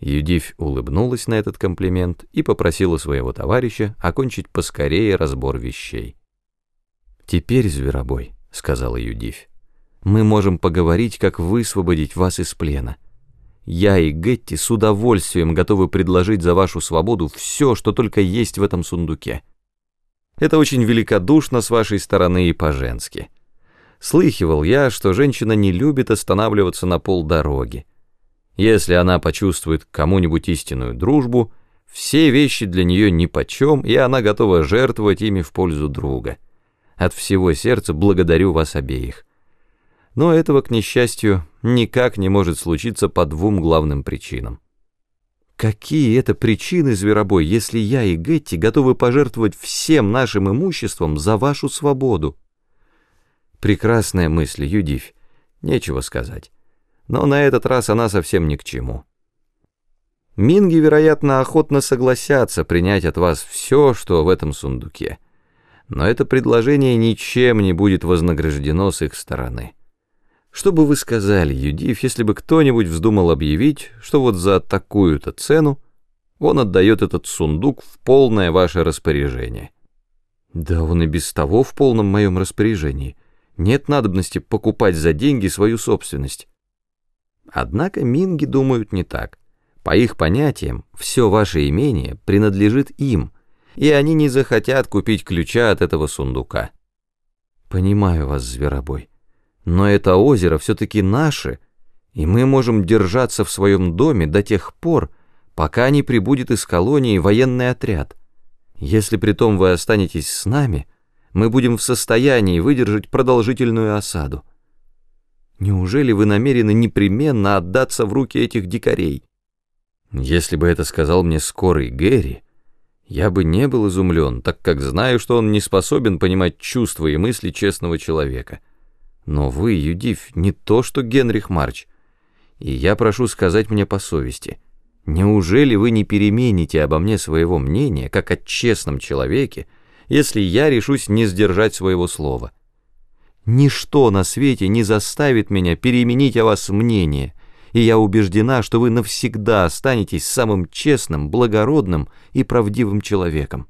Юдивь улыбнулась на этот комплимент и попросила своего товарища окончить поскорее разбор вещей. «Теперь, зверобой», — сказала Юдивь, — «мы можем поговорить, как высвободить вас из плена. Я и Гетти с удовольствием готовы предложить за вашу свободу все, что только есть в этом сундуке. Это очень великодушно с вашей стороны и по-женски. Слыхивал я, что женщина не любит останавливаться на полдороги, если она почувствует кому-нибудь истинную дружбу, все вещи для нее нипочем, и она готова жертвовать ими в пользу друга. От всего сердца благодарю вас обеих. Но этого, к несчастью, никак не может случиться по двум главным причинам. Какие это причины, Зверобой, если я и Гетти готовы пожертвовать всем нашим имуществом за вашу свободу? Прекрасная мысль, Юдивь, нечего сказать но на этот раз она совсем ни к чему. Минги, вероятно, охотно согласятся принять от вас все, что в этом сундуке, но это предложение ничем не будет вознаграждено с их стороны. Что бы вы сказали, Юдив, если бы кто-нибудь вздумал объявить, что вот за такую-то цену он отдает этот сундук в полное ваше распоряжение? Да он и без того в полном моем распоряжении. Нет надобности покупать за деньги свою собственность. Однако минги думают не так. По их понятиям, все ваше имение принадлежит им, и они не захотят купить ключа от этого сундука. Понимаю вас, зверобой, но это озеро все-таки наше, и мы можем держаться в своем доме до тех пор, пока не прибудет из колонии военный отряд. Если при том вы останетесь с нами, мы будем в состоянии выдержать продолжительную осаду. Неужели вы намерены непременно отдаться в руки этих дикарей? Если бы это сказал мне скорый Гэри, я бы не был изумлен, так как знаю, что он не способен понимать чувства и мысли честного человека. Но вы, Юдив, не то что Генрих Марч, и я прошу сказать мне по совести, неужели вы не перемените обо мне своего мнения, как о честном человеке, если я решусь не сдержать своего слова?» Ничто на свете не заставит меня переменить о вас мнение, и я убеждена, что вы навсегда останетесь самым честным, благородным и правдивым человеком.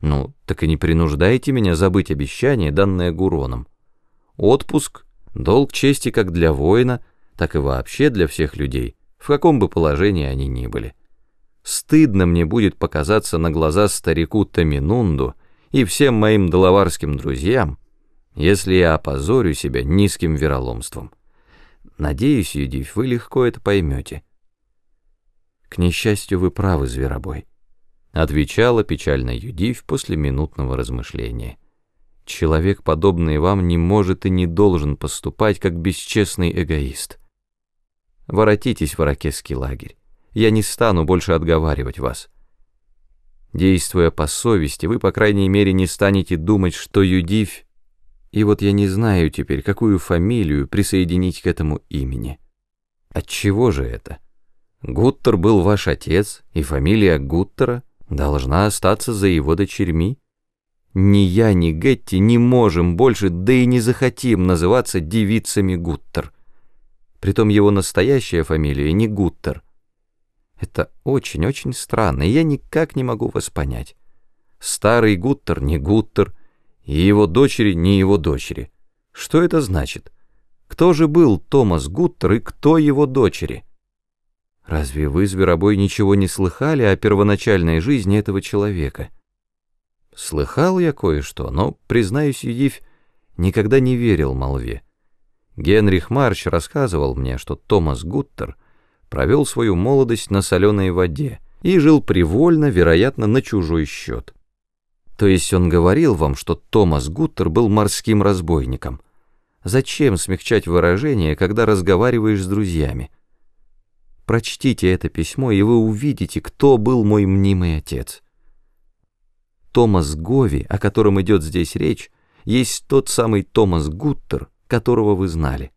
Ну, так и не принуждайте меня забыть обещание, данное Гуроном. Отпуск — долг чести как для воина, так и вообще для всех людей, в каком бы положении они ни были. Стыдно мне будет показаться на глаза старику Таминунду и всем моим доловарским друзьям, если я опозорю себя низким вероломством. Надеюсь, Юдив, вы легко это поймете. К несчастью, вы правы, зверобой, отвечала печально Юдив после минутного размышления. Человек, подобный вам, не может и не должен поступать, как бесчестный эгоист. Воротитесь в Аракесский лагерь. Я не стану больше отговаривать вас. Действуя по совести, вы, по крайней мере, не станете думать, что Юдивь и вот я не знаю теперь, какую фамилию присоединить к этому имени. Отчего же это? Гуттер был ваш отец, и фамилия Гуттера должна остаться за его дочерьми? Ни я, ни Гетти не можем больше, да и не захотим называться девицами Гуттер. Притом его настоящая фамилия не Гуттер. Это очень-очень странно, и я никак не могу вас понять. Старый Гуттер не Гуттер, и его дочери не его дочери. Что это значит? Кто же был Томас Гуттер и кто его дочери? Разве вы, Зверобой, ничего не слыхали о первоначальной жизни этого человека? Слыхал я кое-что, но, признаюсь, Юдивь, никогда не верил молве. Генрих Марч рассказывал мне, что Томас Гуттер провел свою молодость на соленой воде и жил привольно, вероятно, на чужой счет. То есть он говорил вам, что Томас Гуттер был морским разбойником. Зачем смягчать выражение, когда разговариваешь с друзьями? Прочтите это письмо, и вы увидите, кто был мой мнимый отец. Томас Гови, о котором идет здесь речь, есть тот самый Томас Гуттер, которого вы знали.